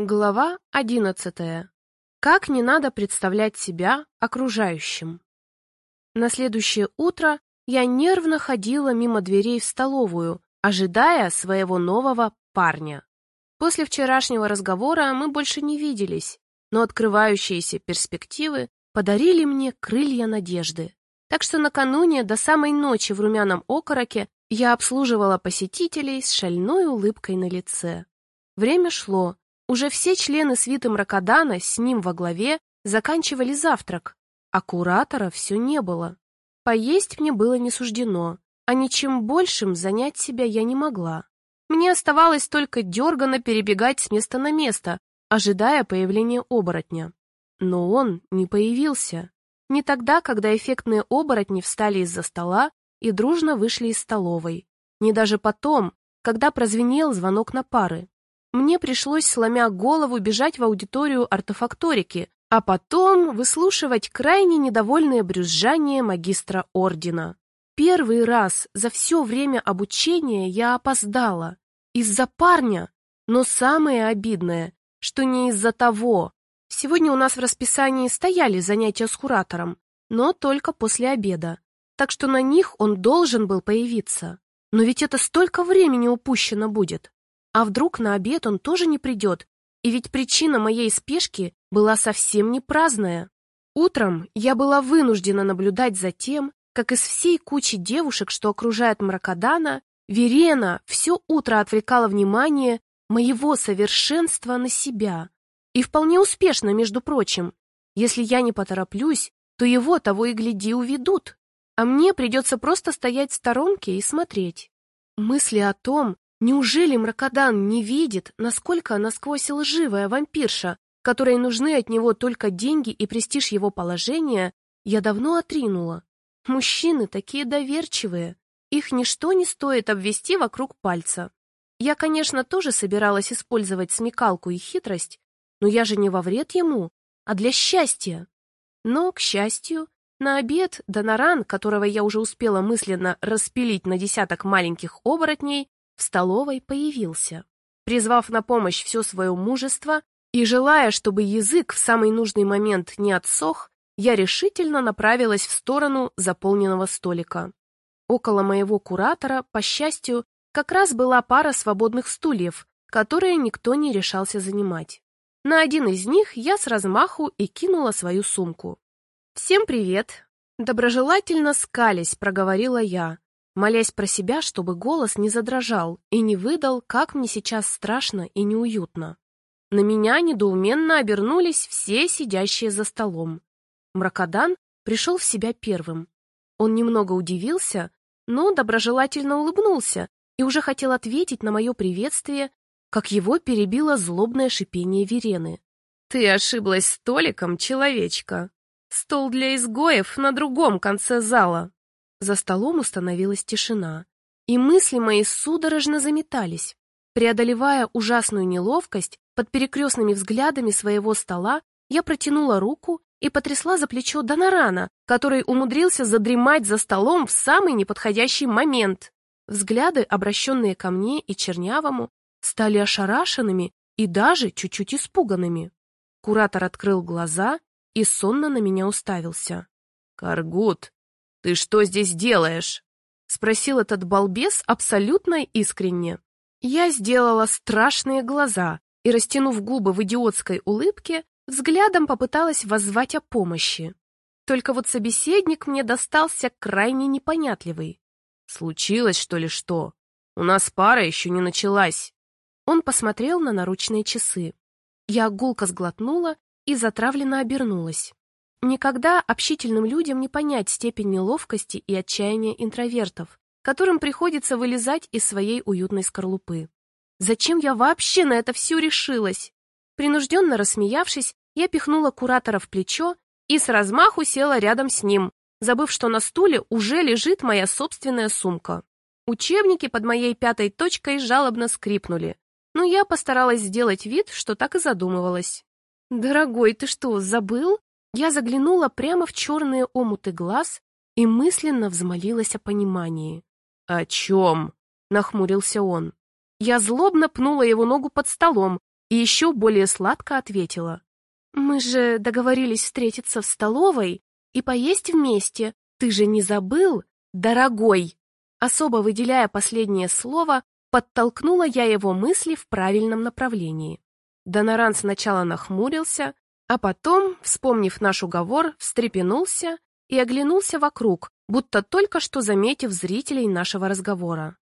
Глава одиннадцатая. Как не надо представлять себя окружающим. На следующее утро я нервно ходила мимо дверей в столовую, ожидая своего нового парня. После вчерашнего разговора мы больше не виделись, но открывающиеся перспективы подарили мне крылья надежды. Так что накануне до самой ночи в румяном окороке я обслуживала посетителей с шальной улыбкой на лице. Время шло, уже все члены свиты Мракодана с ним во главе заканчивали завтрак, а куратора все не было. Поесть мне было не суждено, а ничем большим занять себя я не могла. Мне оставалось только дерганно перебегать с места на место, ожидая появления оборотня. Но он не появился. Не тогда, когда эффектные оборотни встали из-за стола и дружно вышли из столовой. Не даже потом, когда прозвенел звонок на пары. Мне пришлось, сломя голову, бежать в аудиторию артефакторики, а потом выслушивать крайне недовольное брюзжание магистра ордена. Первый раз за все время обучения я опоздала. Из-за парня. Но самое обидное, что не из-за того. Сегодня у нас в расписании стояли занятия с куратором, но только после обеда так что на них он должен был появиться. Но ведь это столько времени упущено будет. А вдруг на обед он тоже не придет? И ведь причина моей спешки была совсем не праздная. Утром я была вынуждена наблюдать за тем, как из всей кучи девушек, что окружает Мракодана, Верена все утро отвлекала внимание моего совершенства на себя. И вполне успешно, между прочим. Если я не потороплюсь, то его того и гляди уведут а мне придется просто стоять в сторонке и смотреть. Мысли о том, неужели Мракодан не видит, насколько насквозь лживая вампирша, которой нужны от него только деньги и престиж его положения, я давно отринула. Мужчины такие доверчивые, их ничто не стоит обвести вокруг пальца. Я, конечно, тоже собиралась использовать смекалку и хитрость, но я же не во вред ему, а для счастья. Но, к счастью, на обед Доноран, которого я уже успела мысленно распилить на десяток маленьких оборотней, в столовой появился. Призвав на помощь все свое мужество и желая, чтобы язык в самый нужный момент не отсох, я решительно направилась в сторону заполненного столика. Около моего куратора, по счастью, как раз была пара свободных стульев, которые никто не решался занимать. На один из них я с размаху и кинула свою сумку. «Всем привет!» Доброжелательно скались, проговорила я, молясь про себя, чтобы голос не задрожал и не выдал, как мне сейчас страшно и неуютно. На меня недоуменно обернулись все сидящие за столом. Мракодан пришел в себя первым. Он немного удивился, но доброжелательно улыбнулся и уже хотел ответить на мое приветствие, как его перебило злобное шипение Верены. «Ты ошиблась столиком, человечка!» Стол для изгоев на другом конце зала. За столом установилась тишина, и мысли мои судорожно заметались. Преодолевая ужасную неловкость, под перекрестными взглядами своего стола, я протянула руку и потрясла за плечо Донорана, который умудрился задремать за столом в самый неподходящий момент. Взгляды, обращенные ко мне и Чернявому, стали ошарашенными и даже чуть-чуть испуганными. Куратор открыл глаза и сонно на меня уставился. «Каргут, ты что здесь делаешь?» — спросил этот балбес абсолютно искренне. Я сделала страшные глаза и, растянув губы в идиотской улыбке, взглядом попыталась воззвать о помощи. Только вот собеседник мне достался крайне непонятливый. «Случилось, что ли, что? У нас пара еще не началась». Он посмотрел на наручные часы. Я гулко сглотнула и затравленно обернулась. Никогда общительным людям не понять степень неловкости и отчаяния интровертов, которым приходится вылезать из своей уютной скорлупы. Зачем я вообще на это все решилась? Принужденно рассмеявшись, я пихнула куратора в плечо и с размаху села рядом с ним, забыв, что на стуле уже лежит моя собственная сумка. Учебники под моей пятой точкой жалобно скрипнули, но я постаралась сделать вид, что так и задумывалась. «Дорогой, ты что, забыл?» Я заглянула прямо в черные омуты глаз и мысленно взмолилась о понимании. «О чем?» — нахмурился он. Я злобно пнула его ногу под столом, и еще более сладко ответила. «Мы же договорились встретиться в столовой и поесть вместе. Ты же не забыл, дорогой?» Особо выделяя последнее слово, подтолкнула я его мысли в правильном направлении. Доноран сначала нахмурился, а потом, вспомнив наш уговор, встрепенулся и оглянулся вокруг, будто только что заметив зрителей нашего разговора.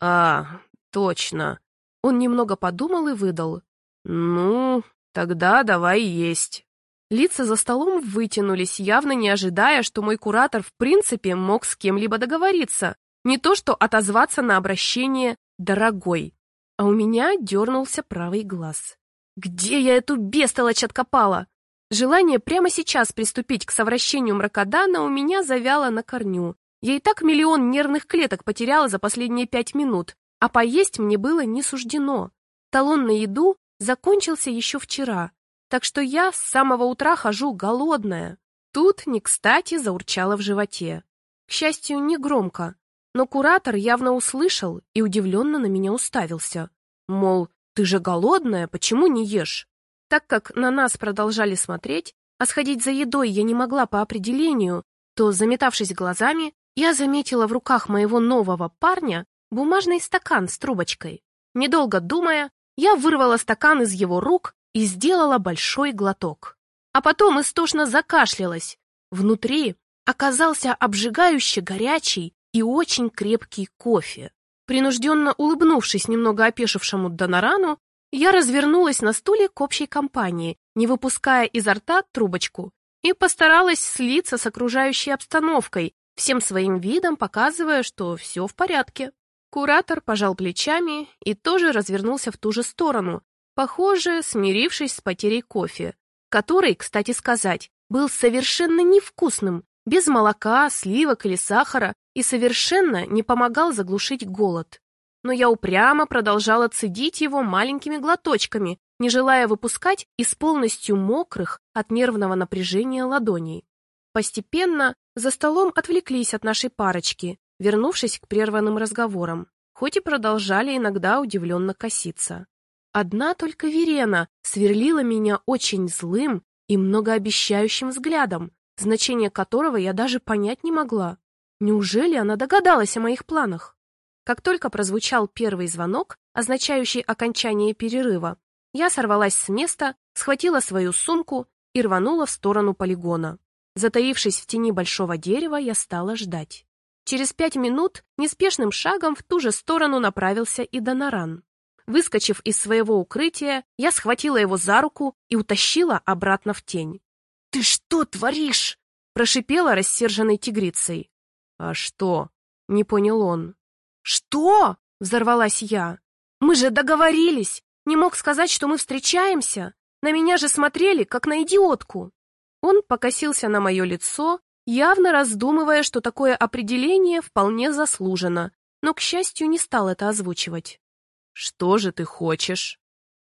«А, точно!» Он немного подумал и выдал. «Ну, тогда давай есть». Лица за столом вытянулись, явно не ожидая, что мой куратор в принципе мог с кем-либо договориться, не то что отозваться на обращение «дорогой». А у меня дернулся правый глаз. Где я эту бестолочь откопала? Желание прямо сейчас приступить к совращению мракодана у меня завяло на корню. Я и так миллион нервных клеток потеряла за последние пять минут, а поесть мне было не суждено. Талон на еду закончился еще вчера, так что я с самого утра хожу голодная. Тут не кстати заурчало в животе. К счастью, не громко, но куратор явно услышал и удивленно на меня уставился. Мол, «Ты же голодная, почему не ешь?» Так как на нас продолжали смотреть, а сходить за едой я не могла по определению, то, заметавшись глазами, я заметила в руках моего нового парня бумажный стакан с трубочкой. Недолго думая, я вырвала стакан из его рук и сделала большой глоток. А потом истошно закашлялась. Внутри оказался обжигающе горячий и очень крепкий кофе. Принужденно улыбнувшись немного опешившему Донорану, я развернулась на стуле к общей компании, не выпуская изо рта трубочку, и постаралась слиться с окружающей обстановкой, всем своим видом показывая, что все в порядке. Куратор пожал плечами и тоже развернулся в ту же сторону, похоже, смирившись с потерей кофе, который, кстати сказать, был совершенно невкусным, без молока, сливок или сахара, и совершенно не помогал заглушить голод. Но я упрямо продолжала цедить его маленькими глоточками, не желая выпускать из полностью мокрых от нервного напряжения ладоней. Постепенно за столом отвлеклись от нашей парочки, вернувшись к прерванным разговорам, хоть и продолжали иногда удивленно коситься. Одна только Верена сверлила меня очень злым и многообещающим взглядом, значение которого я даже понять не могла. Неужели она догадалась о моих планах? Как только прозвучал первый звонок, означающий окончание перерыва, я сорвалась с места, схватила свою сумку и рванула в сторону полигона. Затаившись в тени большого дерева, я стала ждать. Через пять минут неспешным шагом в ту же сторону направился и Доноран. Выскочив из своего укрытия, я схватила его за руку и утащила обратно в тень. «Ты что творишь?» – прошипела рассерженной тигрицей. «А что?» — не понял он. «Что?» — взорвалась я. «Мы же договорились! Не мог сказать, что мы встречаемся! На меня же смотрели, как на идиотку!» Он покосился на мое лицо, явно раздумывая, что такое определение вполне заслужено, но, к счастью, не стал это озвучивать. «Что же ты хочешь?»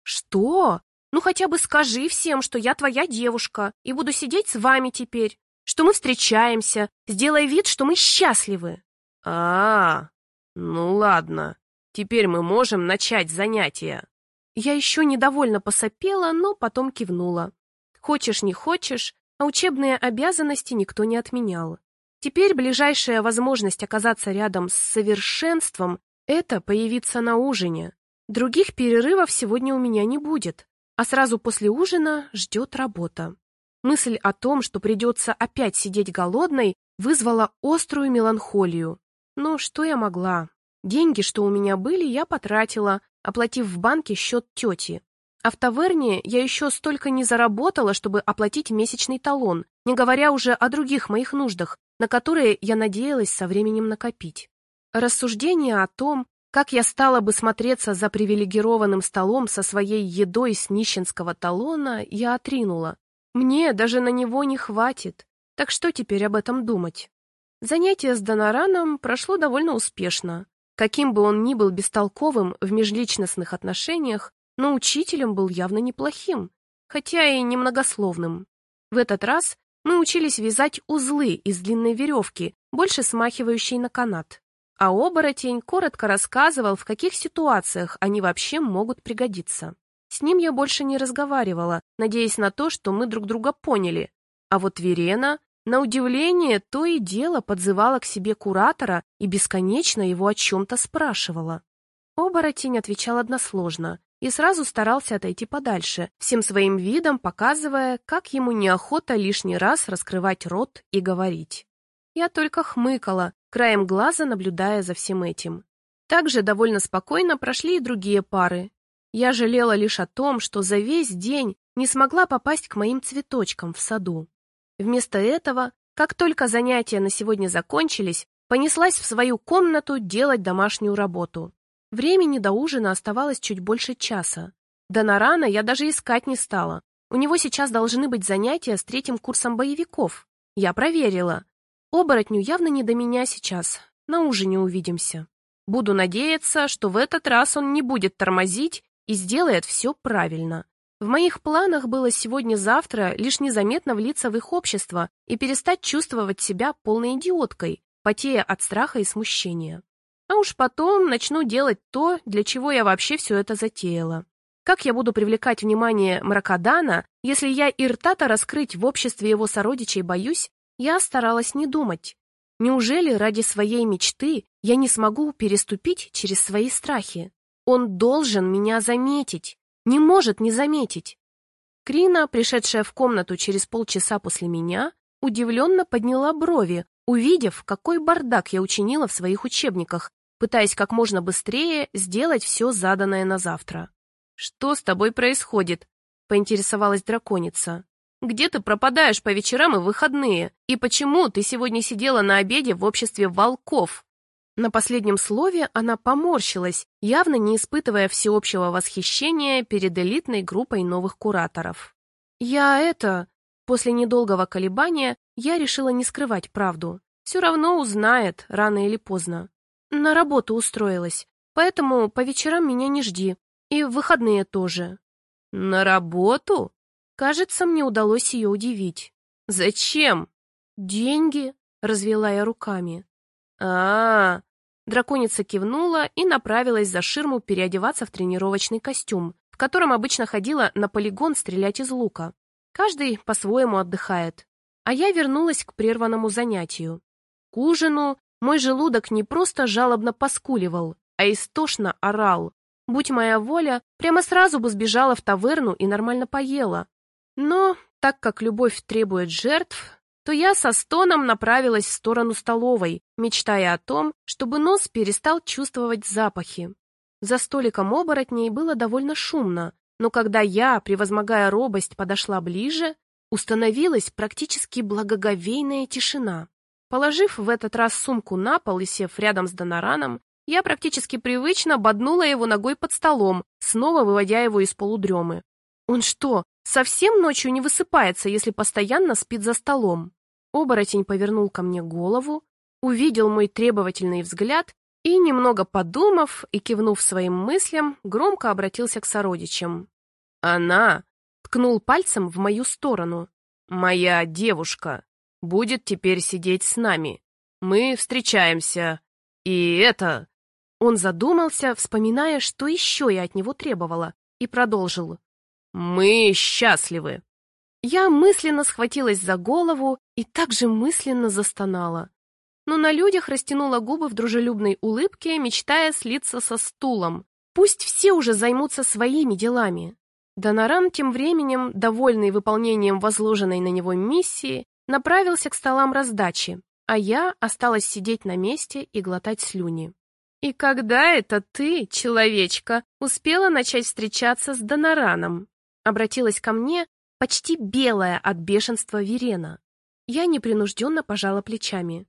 «Что? Ну хотя бы скажи всем, что я твоя девушка и буду сидеть с вами теперь что мы встречаемся, сделай вид, что мы счастливы. А, -а, -а ну ладно, теперь мы можем начать занятия. Я еще недовольно посопела, но потом кивнула. Хочешь, не хочешь, а учебные обязанности никто не отменял. Теперь ближайшая возможность оказаться рядом с совершенством — это появиться на ужине. Других перерывов сегодня у меня не будет, а сразу после ужина ждет работа. Мысль о том, что придется опять сидеть голодной, вызвала острую меланхолию. Но что я могла? Деньги, что у меня были, я потратила, оплатив в банке счет тети. А в таверне я еще столько не заработала, чтобы оплатить месячный талон, не говоря уже о других моих нуждах, на которые я надеялась со временем накопить. Рассуждение о том, как я стала бы смотреться за привилегированным столом со своей едой с нищенского талона, я отринула, мне даже на него не хватит, так что теперь об этом думать? Занятие с Донараном прошло довольно успешно. Каким бы он ни был бестолковым в межличностных отношениях, но учителем был явно неплохим, хотя и немногословным. В этот раз мы учились вязать узлы из длинной веревки, больше смахивающей на канат. А оборотень коротко рассказывал, в каких ситуациях они вообще могут пригодиться. С ним я больше не разговаривала, надеясь на то, что мы друг друга поняли. А вот Верена, на удивление, то и дело подзывала к себе куратора и бесконечно его о чем-то спрашивала. Оборотень отвечал односложно и сразу старался отойти подальше, всем своим видом показывая, как ему неохота лишний раз раскрывать рот и говорить. Я только хмыкала, краем глаза наблюдая за всем этим. Также довольно спокойно прошли и другие пары. Я жалела лишь о том, что за весь день не смогла попасть к моим цветочкам в саду. Вместо этого, как только занятия на сегодня закончились, понеслась в свою комнату делать домашнюю работу. Времени до ужина оставалось чуть больше часа. До Нарана я даже искать не стала. У него сейчас должны быть занятия с третьим курсом боевиков. Я проверила. Оборотню явно не до меня сейчас. На ужине увидимся. Буду надеяться, что в этот раз он не будет тормозить и сделает все правильно. В моих планах было сегодня-завтра лишь незаметно влиться в их общество и перестать чувствовать себя полной идиоткой, потея от страха и смущения. А уж потом начну делать то, для чего я вообще все это затеяла. Как я буду привлекать внимание Мракодана, если я и рта-то раскрыть в обществе его сородичей боюсь, я старалась не думать. Неужели ради своей мечты я не смогу переступить через свои страхи? Он должен меня заметить, не может не заметить. Крина, пришедшая в комнату через полчаса после меня, удивленно подняла брови, увидев, какой бардак я учинила в своих учебниках пытаясь как можно быстрее сделать все заданное на завтра. «Что с тобой происходит?» — поинтересовалась драконица. «Где ты пропадаешь по вечерам и выходные? И почему ты сегодня сидела на обеде в обществе волков?» На последнем слове она поморщилась, явно не испытывая всеобщего восхищения перед элитной группой новых кураторов. «Я это...» После недолгого колебания я решила не скрывать правду. Все равно узнает, рано или поздно. На работу устроилась, поэтому по вечерам меня не жди. И в выходные тоже. На работу? Кажется, мне удалось ее удивить. Зачем? Деньги, развела я руками. А, -а. Драконица кивнула и направилась за ширму переодеваться в тренировочный костюм, в котором обычно ходила на полигон стрелять из лука. Каждый по-своему отдыхает. А я вернулась к прерванному занятию. К ужину мой желудок не просто жалобно поскуливал, а истошно орал. Будь моя воля, прямо сразу бы сбежала в таверну и нормально поела. Но, так как любовь требует жертв, то я со стоном направилась в сторону столовой, мечтая о том, чтобы нос перестал чувствовать запахи. За столиком оборотней было довольно шумно, но когда я, превозмогая робость, подошла ближе, установилась практически благоговейная тишина. Положив в этот раз сумку на пол и сев рядом с Донараном, я практически привычно боднула его ногой под столом, снова выводя его из полудремы. Он что, совсем ночью не высыпается, если постоянно спит за столом? Оборотень повернул ко мне голову, увидел мой требовательный взгляд и, немного подумав и кивнув своим мыслям, громко обратился к сородичам. «Она!» — ткнул пальцем в мою сторону. «Моя девушка!» будет теперь сидеть с нами. Мы встречаемся. И это...» Он задумался, вспоминая, что еще я от него требовала, и продолжил. «Мы счастливы». Я мысленно схватилась за голову и также мысленно застонала. Но на людях растянула губы в дружелюбной улыбке, мечтая слиться со стулом. Пусть все уже займутся своими делами. Доноран тем временем, довольный выполнением возложенной на него миссии, направился к столам раздачи, а я осталась сидеть на месте и глотать слюни. «И когда это ты, человечка, успела начать встречаться с Донораном?» Обратилась ко мне почти белая от бешенства Верена. Я непринужденно пожала плечами.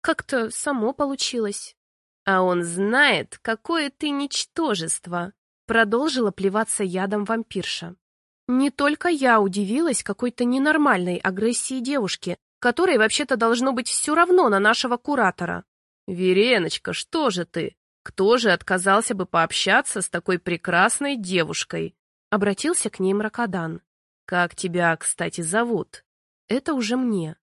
Как-то само получилось. А он знает, какое ты ничтожество, продолжила плеваться ядом вампирша. Не только я удивилась какой-то ненормальной агрессии девушки, которой вообще-то должно быть все равно на нашего куратора. «Вереночка, что же ты? Кто же отказался бы пообщаться с такой прекрасной девушкой?» Обратился к ней Мракодан. «Как тебя, кстати, зовут?» «Это уже мне».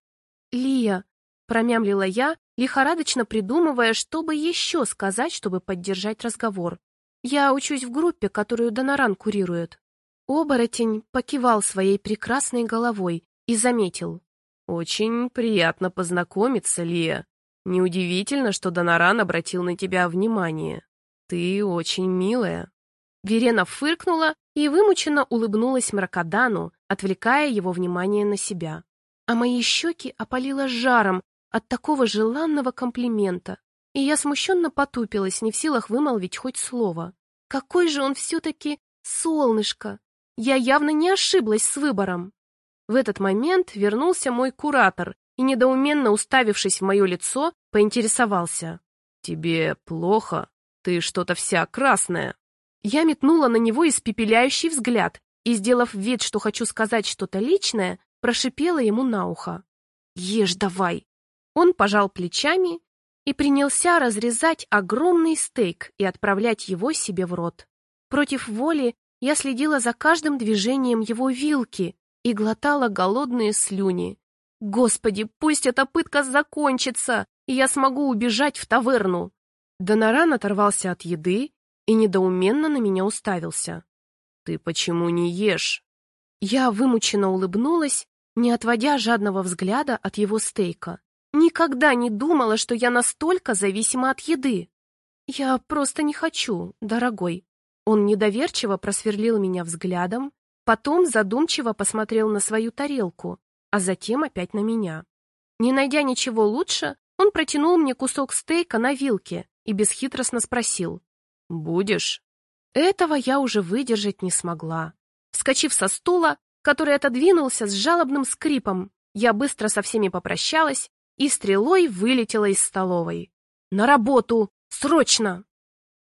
«Лия», — промямлила я, лихорадочно придумывая, что бы еще сказать, чтобы поддержать разговор. «Я учусь в группе, которую Доноран курирует». Оборотень покивал своей прекрасной головой и заметил. «Очень приятно познакомиться, Лия. Неудивительно, что Доноран обратил на тебя внимание. Ты очень милая». Верена фыркнула и вымученно улыбнулась Мракодану, отвлекая его внимание на себя. А мои щеки опалило жаром от такого желанного комплимента, и я смущенно потупилась, не в силах вымолвить хоть слово. Какой же он все-таки солнышко! Я явно не ошиблась с выбором. В этот момент вернулся мой куратор и, недоуменно уставившись в мое лицо, поинтересовался. «Тебе плохо? Ты что-то вся красная». Я метнула на него испепеляющий взгляд и, сделав вид, что хочу сказать что-то личное, прошипела ему на ухо. «Ешь давай!» Он пожал плечами и принялся разрезать огромный стейк и отправлять его себе в рот. Против воли я следила за каждым движением его вилки и глотала голодные слюни. Господи, пусть эта пытка закончится, и я смогу убежать в таверну. Доноран оторвался от еды и недоуменно на меня уставился. «Ты почему не ешь?» Я вымученно улыбнулась, не отводя жадного взгляда от его стейка. Никогда не думала, что я настолько зависима от еды. Я просто не хочу, дорогой. Он недоверчиво просверлил меня взглядом, потом задумчиво посмотрел на свою тарелку, а затем опять на меня. Не найдя ничего лучше, он протянул мне кусок стейка на вилке и бесхитростно спросил. «Будешь?» Этого я уже выдержать не смогла. Вскочив со стула, который отодвинулся с жалобным скрипом, я быстро со всеми попрощалась и стрелой вылетела из столовой. «На работу! Срочно!»